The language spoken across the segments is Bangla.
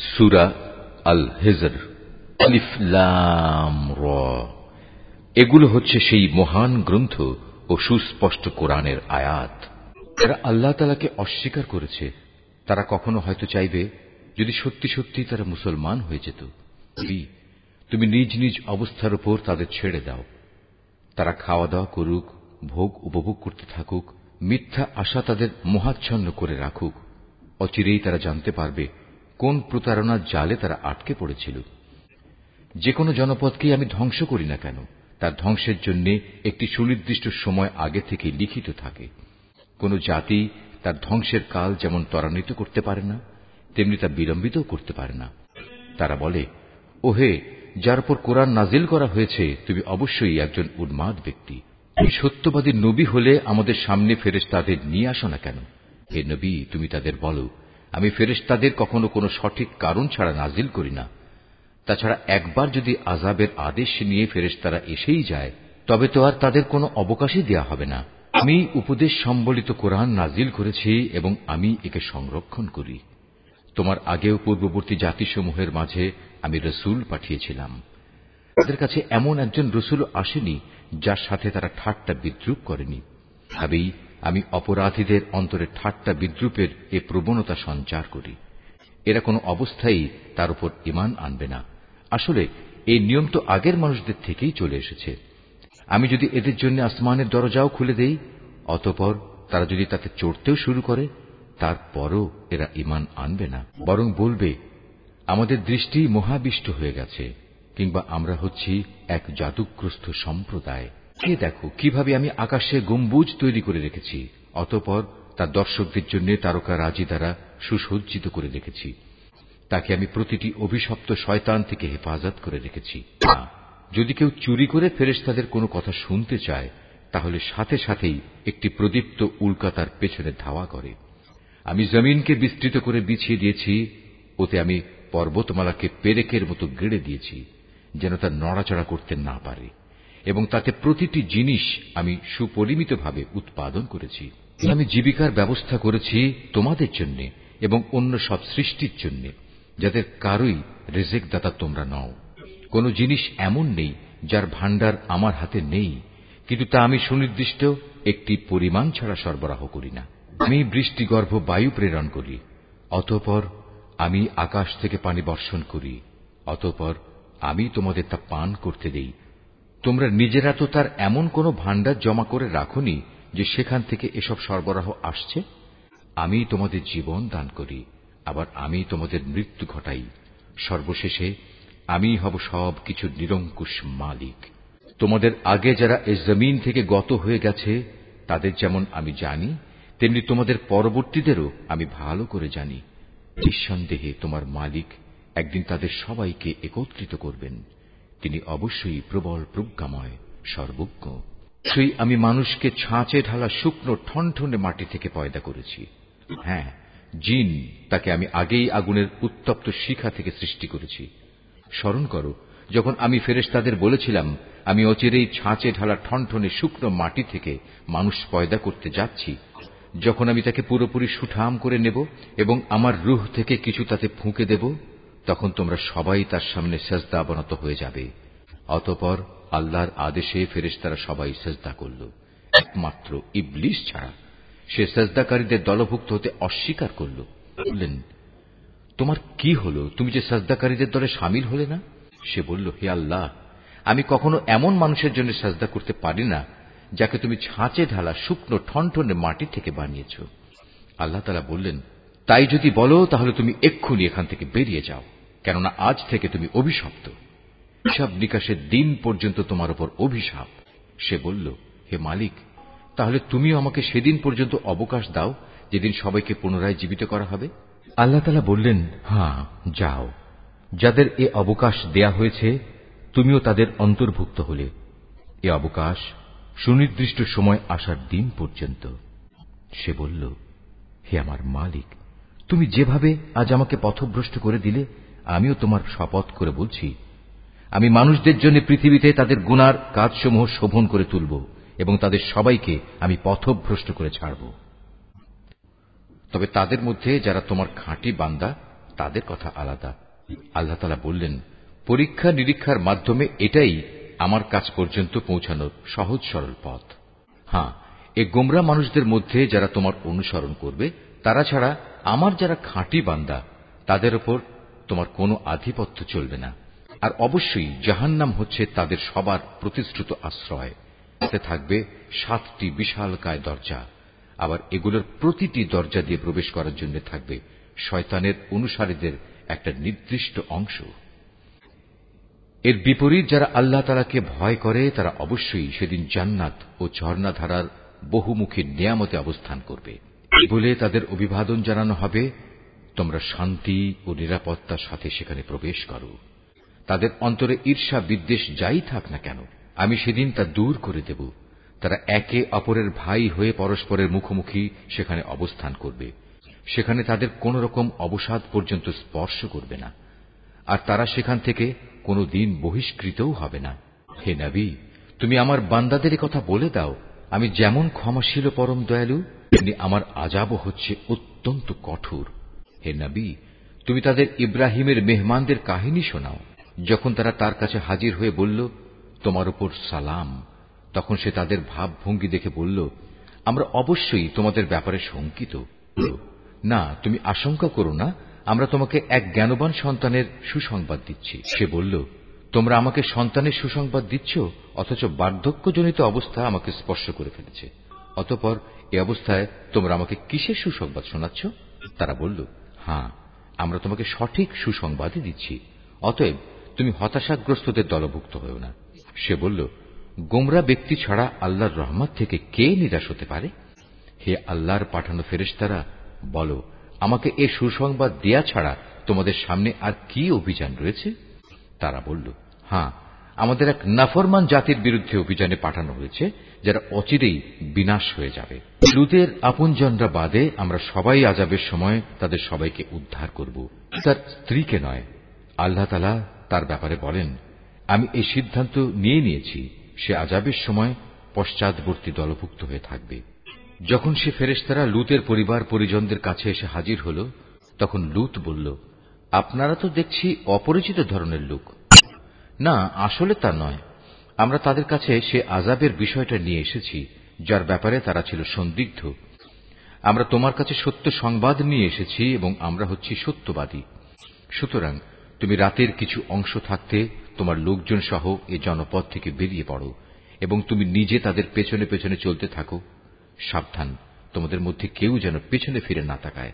সুরা আল হেজর র। এগুলো হচ্ছে সেই মহান গ্রন্থ ও সুস্পষ্ট কোরআনের আয়াত। যারা আল্লাহ তালাকে অস্বীকার করেছে, তারা কখনো হয়তো চাইবে, যদি সত্যি সত্যি তারা মুসলমান হয়ে যেত। তুমি নিজ নিজ অবস্থার উপর তাদের ছেড়ে দাও। তারা খাওয়া দাওয়া করুক, ভোগ উপভোগ করতে থাকুক, মিথ্যা আশা তাদের মহাচ্ছন্ন করে রাখুক। অচিরেই তারা জানতে পারবে কোন প্রতারণার জালে তারা আটকে পড়েছিল? যে কোনো জনপদকেই আমি ধ্বংস করি না কেন? তার ধ্বংসের জন্য একটি সুনির্দিষ্ট সময় আগে থেকে লিখিত থাকে। কোন জাতি তার ধ্বংসের কাল যেমন ত্বরান্বিত করতে পারে না, তেমনি তা বিলম্বিতও করতে পারে না। তারা বলে, ওহে, যার উপর কোরআন নাজিল করা হয়েছে, তুমি অবশ্যই একজন উন্মাদ ব্যক্তি। তুমি সত্যবাদী নবী হলে আমাদের সামনে ফেরেস তাদের নিয়ে আসো না কেন? হে নবী, তুমি তাদের বলো আমি ফেরেস তাদের কখনো কোনো সঠিক কারণ ছাড়া নাজিল করি না। তাছাড়া একবার যদি আজাবের আদেশ নিয়ে ফেরেস তারা এসেই যায়, তবে তো আর তাদের কোনো অবকাশই দেয়া হবে না। আমি উপদেশ সম্বলিত কোরআন নাজিল করেছি এবং আমি একে সংরক্ষণ করি। তোমার আগেও পূর্ববর্তী জাতিসমূহের মাঝে আমি রসুল পাঠিয়েছিলাম। তাদের কাছে এমন একজন রসুল আসেনি যার সাথে তারা ঠাট্টা বিদ্রুপ করেনি। ভাবেই আমি অপরাধীদের অন্তরে ঠাট্টা বিদ্রুপের এ প্রবণতা সঞ্চার করি। এরা কোনো অবস্থায় তার উপর ইমান আনবে না। আসলে, এই নিয়ম তো আগের মানুষদের থেকেই চলে এসেছে। আমি যদি এদের জন্য আসমানের দরজাও খুলে দেই, অতপর তারা যদি তাতে চড়তেও শুরু করে, তারপরও এরা ইমান আনবে না। বরং বলবে, আমাদের দৃষ্টি মহাবিষ্ট হয়ে গেছে, কিংবা আমরা হচ্ছি এক জাদুগ্রস্ত সম্প্রদায়। কে দেখো কীভাবে আমি আকাশে গম্বুজ তৈরি করে রেখেছি, অতপর তার দর্শকদের জন্য তারকা রাজি দ্বারা সুসজ্জিত করে রেখেছি। তাকে আমি প্রতিটি অভিশপ্ত শয়তান থেকে হেফাজত করে রেখেছি। যদি কেউ চুরি করে ফেরেশতাদের কোনো কথা শুনতে চায়, তাহলে সাথে সাথেই একটি প্রদীপ্ত উল্কা তার পেছনে ধাওয়া করে। আমি জমিনকে বিস্তৃত করে বিছিয়ে দিয়েছি, ওতে আমি পর্বতমালাকে পেরেকের মতো গেড়ে দিয়েছি, যেন তা নড়াচড়া করতে না পারে। এবং তাতে প্রতিটি জিনিস আমি সুপরিমিতভাবে উৎপাদন করেছি। আমি জীবিকার ব্যবস্থা করেছি তোমাদের জন্য এবং অন্য সব সৃষ্টির জন্য, যাদের কারোই রেজেক দাতা তোমরা নও। কোন জিনিস এমন নেই যার ভান্ডার আমার হাতে নেই, কিন্তু তা আমি সুনির্দিষ্ট একটি পরিমাণ ছাড়া সরবরাহ করি না। আমি বৃষ্টিগর্ভ বায়ু প্রেরণ করি, অতঃপর আমি আকাশ থেকে পানি বর্ষণ করি, অতঃপর আমি তোমাদের তা পান করতে দেই। তোমরা নিজেরা তো তার এমন কোন ভান্ডার জমা করে রাখনি যে সেখান থেকে এসব সরবরাহ আসছে? আমি তোমাদের জীবন দান করি, আবার আমি তোমাদের মৃত্যু ঘটাই। সর্বশেষে আমি হব সব কিছুর নিরঙ্কুশ মালিক। তোমাদের আগে যারা এ জমিন থেকে গত হয়ে গেছে, তাদের যেমন আমি জানি, তেমনি তোমাদের পরবর্তীদেরও আমি ভালো করে জানি। নিঃসন্দেহে তোমার মালিক একদিন তাদের সবাইকে একত্রিত করবেন। তিনি অবশ্যই প্রবল প্রজ্ঞাময়, সর্বজ্ঞ। সেই আমি মানুষকে ছাঁচে ঢালা শুকনো ঠনঠনে মাটি থেকে পয়দা করেছি। হ্যাঁ জিন তাকে আমি আগেই আগুনের উত্তপ্ত শিখা থেকে সৃষ্টি করেছি। স্মরণ করো, যখন আমি ফেরেস তাদের বলেছিলাম, আমি অচিরেই ছাঁচে ঢালা ঠনঠনে শুকনো মাটি থেকে মানুষ পয়দা করতে যাচ্ছি, যখন আমি তাকে পুরোপুরি সুঠাম করে নেব এবং আমার রুহ থেকে কিছু তাতে ফুঁকে দেব তখন তোমরা সবাই তার সামনে সেজদা অবনত হয়ে যাবে। অতপর আল্লাহর আদেশে ফেরেশতারা সবাই সেজদা করল। একমাত্র ইবলিশ ছাড়া সে সেজদাকারীদের দলভুক্ত হতে অস্বীকার করল। বললেন, তোমার কি হল? তুমি যে সাজদাকারীদের দলে সামিল হলে না? সে বলল, হে আল্লাহ, আমি কখনো এমন মানুষের জন্য সাজদা করতে পারি না, যাকে তুমি ছাঁচে ঢালা শুকনো ঠনঠনে মাটি থেকে বানিয়েছ। আল্লাহ তালা বললেন তাই যদি বলো, তাহলে তুমি এক্ষুনি এখান থেকে বেরিয়ে যাও, কেননা আজ থেকে তুমি অভিশপ্ত। হিসাব নিকাশের দিন পর্যন্ত তোমার উপর অভিশাপ। সে বলল, হে মালিক, তাহলে তুমিও আমাকে সেদিন পর্যন্ত অবকাশ দাও, যেদিন সবাইকে পুনরায় জীবিত করা হবে? আল্লাহ তালা বললেন হ্যাঁ যাও। যাদের এ অবকাশ দেয়া হয়েছে, তুমিও তাদের অন্তর্ভুক্ত হলে। এ অবকাশ সুনির্দিষ্ট সময় আসার দিন পর্যন্ত। সে বলল, হে আমার মালিক তুমি যেভাবে আজ আমাকে পথভ্রষ্ট করে দিলে, আমিও তোমার শপথ করে বলছি। আমি মানুষদের জন্য পৃথিবীতে তাদের গুনার কাজসমূহ শোভন করে তুলব এবং তাদের সবাইকে আমি পথভ্রষ্ট করে ছাড়ব। তবে তাদের মধ্যে যারা তোমার খাঁটি বান্দা, তাদের কথা আলাদা। আল্লাহ তালা বললেন, পরীক্ষা নিরীক্ষার মাধ্যমে এটাই আমার কাছ পর্যন্ত পৌঁছানোর সহজ সরল পথ। হ্যাঁ এ গোমরা মানুষদের মধ্যে যারা তোমার অনুসরণ করবে তারা ছাড়া আমার যারা খাঁটি বান্দা, তাদের ওপর তোমার কোনো আধিপত্য চলবে না। আর অবশ্যই জাহান্নাম হচ্ছে তাদের সবার প্রতিশ্রুত আশ্রয়। এতে থাকবে সাতটি বিশালকায় দরজা। আবার এগুলোর প্রতিটি দরজা দিয়ে প্রবেশ করার জন্য থাকবে শয়তানের অনুসারীদের একটা নির্দিষ্ট অংশ। এর বিপরীত যারা আল্লাহ তালাকে ভয় করে, তারা অবশ্যই সেদিন জান্নাত ও ঝর্ণাধারার বহুমুখী নিয়ামতে অবস্থান করবে। বলে তাদের অভিবাদন জানানো হবে, তোমরা শান্তি ও নিরাপত্তার সাথে সেখানে প্রবেশ করো। তাদের অন্তরে ঈর্ষা বিদ্বেষ যাই থাক না কেন, আমি সেদিন তা দূর করে দেব। তারা একে অপরের ভাই হয়ে পরস্পরের মুখোমুখি সেখানে অবস্থান করবে। সেখানে তাদের কোন রকম অবসাদ পর্যন্ত স্পর্শ করবে না। আর তারা সেখান থেকে কোনো দিন বহিষ্কৃতও হবে না। হে নবী, তুমি আমার বান্দাদের কথা বলে দাও। আমি যেমন ক্ষমাশীল পরম দয়ালু, তেমনি আমার আজাবও হচ্ছে অত্যন্ত কঠোর। হে নবী, তুমি তাদের ইব্রাহিমের মেহমানদের কাহিনী শোনাও। যখন তারা তার কাছে হাজির হয়ে বলল, তোমার উপর সালাম। তখন সে তাদের ভাবভঙ্গি দেখে বলল, আমরা অবশ্যই তোমাদের ব্যাপারে শঙ্কিত। না, তুমি আশঙ্কা করো না, আমরা তোমাকে এক জ্ঞানবান সন্তানের সুসংবাদ দিচ্ছি। সে বলল তোমরা আমাকে সন্তানের সুসংবাদ দিচ্ছ, অথচ বার্ধক্যজনিত অবস্থা আমাকে স্পর্শ করে ফেলেছে। অতপর এ অবস্থায় তোমরা আমাকে কিসের সুসংবাদ শোনাচ্ছ? তারা বলল হ্যাঁ আমরা তোমাকে সঠিক সুসংবাদই দিচ্ছি। অতএব তুমি হতাশাগ্রস্তদের দলভুক্ত হও না। সে বলল, গোমরা ব্যক্তি ছাড়া আল্লাহর রহমত থেকে কে নিরাশ হতে পারে? হে আল্লাহর পাঠানো ফেরেশতারা, বলো, আমাকে এ সুসংবাদ দেয়া ছাড়া তোমাদের সামনে আর কি অভিযান রয়েছে? তারা বলল হ্যাঁ আমাদের এক নাফরমান জাতির বিরুদ্ধে অভিযানে পাঠানো হয়েছে, যারা অচিরেই বিনাশ হয়ে যাবে। লুতের আপনজনরা বাদে আমরা সবাই আজাবের সময় তাদের সবাইকে উদ্ধার করব। তার স্ত্রীকে নয়, আল্লাহ তালা তার ব্যাপারে বলেন, আমি এই সিদ্ধান্ত নিয়ে নিয়েছি, সে আজাবের সময় পশ্চাদবর্তী দলভুক্ত হয়ে থাকবে। যখন সে ফেরেস্তারা লুতের পরিবার পরিজনদের কাছে এসে হাজির হল, তখন লুত বলল আপনারা তো দেখছি অপরিচিত ধরনের লোক। না, আসলে তা নয়। আমরা তাদের কাছে সে আজাবের বিষয়টা নিয়ে এসেছি, যার ব্যাপারে তারা ছিল সন্দিগ্ধ। আমরা তোমার কাছে সত্য সংবাদ নিয়ে এসেছি এবং আমরা হচ্ছি সত্যবাদী। সুতরাং, তুমি রাতের কিছু অংশ থাকতে তোমার লোকজন সহ এ জনপদ থেকে বেরিয়ে পড়ো এবং তুমি নিজে তাদের পেছনে পেছনে চলতে থাকো। সাবধান, তোমাদের মধ্যে কেউ যেন পেছনে ফিরে না তাকায়।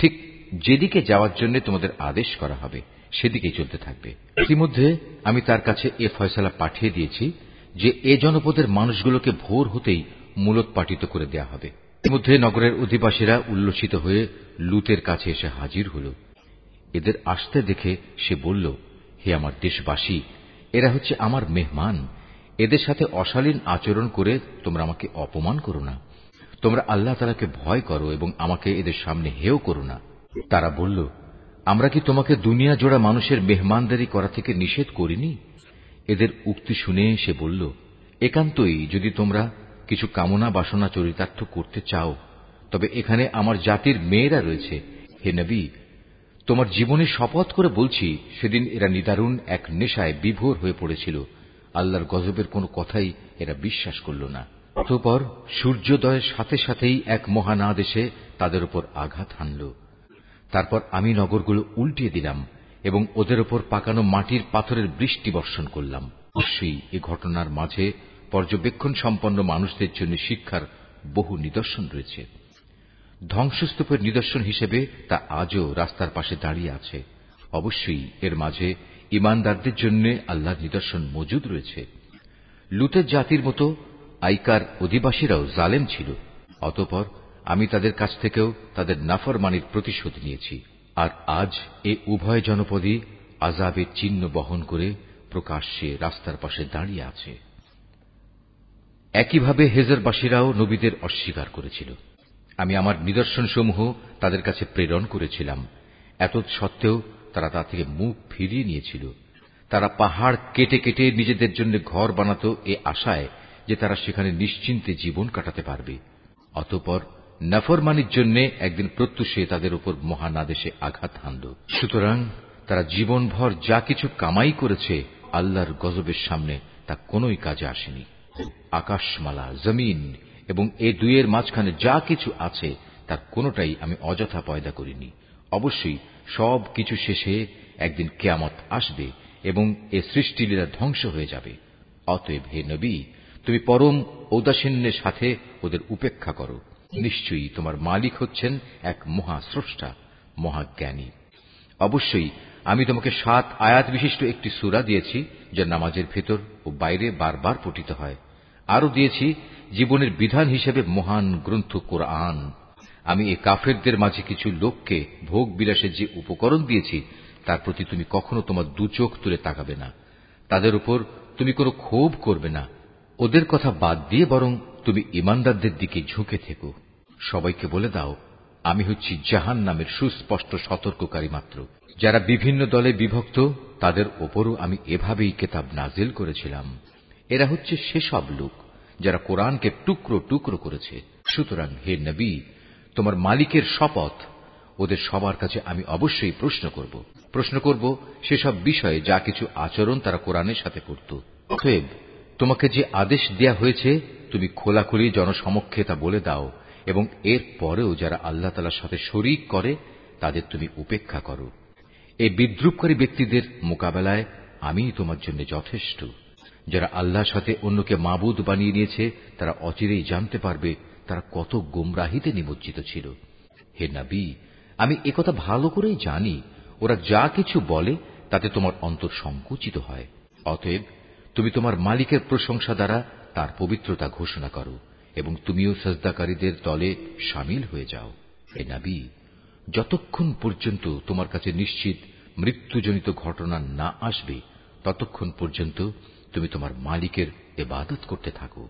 ঠিক যেদিকে যাওয়ার জন্য তোমাদের আদেশ করা হবে, সেদিকেই চলতে থাকবে। ইতিমধ্যে আমি তার কাছে এ ফয়সলা পাঠিয়ে দিয়েছি যে এ জনপদের মানুষগুলোকে ভোর হতেই মূলোৎপাটিত করে দেয়া হবে। ইতিমধ্যে নগরের অধিবাসীরা উল্লসিত হয়ে লুতের কাছে এসে হাজির হল। এদের আসতে দেখে সে বলল, হে আমার দেশবাসী, এরা হচ্ছে আমার মেহমান। এদের সাথে অশালীন আচরণ করে তোমরা আমাকে অপমান করো না। তোমরা আল্লাহ তালাকে ভয় করো এবং আমাকে এদের সামনে হেও করো না। তারা বলল, আমরা কি তোমাকে দুনিয়া জোড়া মানুষের মেহমানদারি করা থেকে নিষেধ করিনি? এদের উক্তি শুনে সে বলল, একান্তই যদি তোমরা কিছু কামনা বাসনা চরিতার্থ করতে চাও, তবে এখানে আমার জাতির মেয়েরা রয়েছে। হে নবী, তোমার জীবনে শপথ করে বলছি, সেদিন এরা নিদারুণ এক নেশায় বিভোর হয়ে পড়েছিল। আল্লাহর গজবের কোনো কথাই এরা বিশ্বাস করল না। অতপর সূর্যোদয়ের সাথে সাথেই এক মহানাদ এসে তাদের উপর আঘাত হানল। তারপর আমি নগরগুলো উল্টিয়ে দিলাম এবং ওদের ওপর পাকানো মাটির পাথরের বৃষ্টি বর্ষণ করলাম। অবশ্যই এ ঘটনার মাঝে পর্যবেক্ষণ সম্পন্ন মানুষদের জন্য শিক্ষার বহু নিদর্শন রয়েছে। ধ্বংসস্তূপের নিদর্শন হিসেবে তা আজও রাস্তার পাশে দাঁড়িয়ে আছে। অবশ্যই এর মাঝে ইমানদারদের জন্য আল্লাহর নিদর্শন মজুদ রয়েছে। লুতের জাতির মতো আইকার অধিবাসীরাও জালেম ছিল। অতপর আমি তাদের কাছ থেকেও তাদের নাফরমানির প্রতিশোধ নিয়েছি। আর আজ এ উভয় জনপদই আজাবের চিহ্ন বহন করে প্রকাশ্যে রাস্তার পাশে দাঁড়িয়ে আছে। একইভাবে হেজারবাসীরাও নবীদের অস্বীকার করেছিল। আমি আমার নিদর্শনসমূহ তাদের কাছে প্রেরণ করেছিলাম। এত সত্ত্বেও তারা তা থেকে মুখ ফিরিয়ে নিয়েছিল। তারা পাহাড় কেটে কেটে নিজেদের জন্য ঘর বানাত এ আশায় যে তারা সেখানে নিশ্চিন্তে জীবন কাটাতে পারবে। অতপর নফরমানির জন্য একদিন প্রত্যুষে তাদের উপর মহানাদেশে আঘাত হানল। সুতরাং তারা জীবনভর যা কিছু কামাই করেছে, আল্লাহর গজবের সামনে তা কোনই কাজে আসেনি। আকাশমালা, জমিন এবং এ দুয়ের মাঝখানে যা কিছু আছে, তার কোনটাই আমি অযথা পয়দা করিনি। অবশ্যই সব কিছু শেষে একদিন কেয়ামত আসবে এবং এ সৃষ্টিলীলা ধ্বংস হয়ে যাবে। অতএব হে নবী তুমি পরম ঔদাসীন্যের সাথে ওদের উপেক্ষা করো। নিশ্চয়ই তোমার মালিক হচ্ছেন এক মহাস্রষ্টা, মহাজ্ঞানী। অবশ্যই আমি তোমাকে সাত আয়াত বিশিষ্ট একটি সুরা দিয়েছি, যা নামাজের ভেতর ও বাইরে বারবার পঠিত হয়। আরও দিয়েছি, জীবনের বিধান হিসেবে মহান গ্রন্থ কোরআন। আমি এ কাফেরদের মাঝে কিছু লোককে ভোগ বিলাসের যে উপকরণ দিয়েছি, তার প্রতি তুমি কখনো তোমার দু চোখ তুলে তাকাবে না। তাদের উপর তুমি কোনো ক্ষোভ করবে না। ওদের কথা বাদ দিয়ে বরং তুমি ইমানদারদের দিকে ঝুঁকে থেকো। সবাইকে বলে দাও, আমি হচ্ছি জাহান নামের সুস্পষ্ট সতর্ককারী মাত্র। যারা বিভিন্ন দলে বিভক্ত, তাদের ওপরও আমি এভাবেই কেতাব নাজিল করেছিলাম। এরা হচ্ছে সেসব লোক যারা কোরআনকে টুকরো টুকরো করেছে। সুতরাং হে নবী, তোমার মালিকের শপথ, ওদের সবার কাছে আমি অবশ্যই প্রশ্ন করব। প্রশ্ন করব, সেসব বিষয়ে যা কিছু আচরণ তারা কোরআনের সাথে করত। অতএব তোমাকে যে আদেশ দেয়া হয়েছে, তুমি খোলাখুলি জনসমক্ষে তা বলে দাও, এবং এর পরেও যারা আল্লাহ তালার সাথে শরিক করে, তাদের তুমি উপেক্ষা করো। এই বিদ্রুপকারী ব্যক্তিদের মোকাবেলায় আমি তোমার জন্য যথেষ্ট। যারা আল্লাহর সাথে অন্যকে মাবুদ বানিয়ে নিয়েছে, তারা অচিরেই জানতে পারবে তারা কত গুমরাহিতে নিমজ্জিত ছিল। হে নবী, আমি একথা ভালো করেই জানি, ওরা যা কিছু বলে, তাতে তোমার অন্তর সংকুচিত হয়। অতএব তুমি তোমার মালিকের প্রশংসা দ্বারা তার পবিত্রতা ঘোষণা করো, এবং তুমিও সজদাকারীদের দলে সামিল হয়ে যাও। এ নাবি, যতক্ষণ পর্যন্ত তোমার কাছে নিশ্চিত মৃত্যুজনিত ঘটনা না আসবে, ততক্ষণ পর্যন্ত তুমি তোমার মালিকের এবাদত করতে থাকো।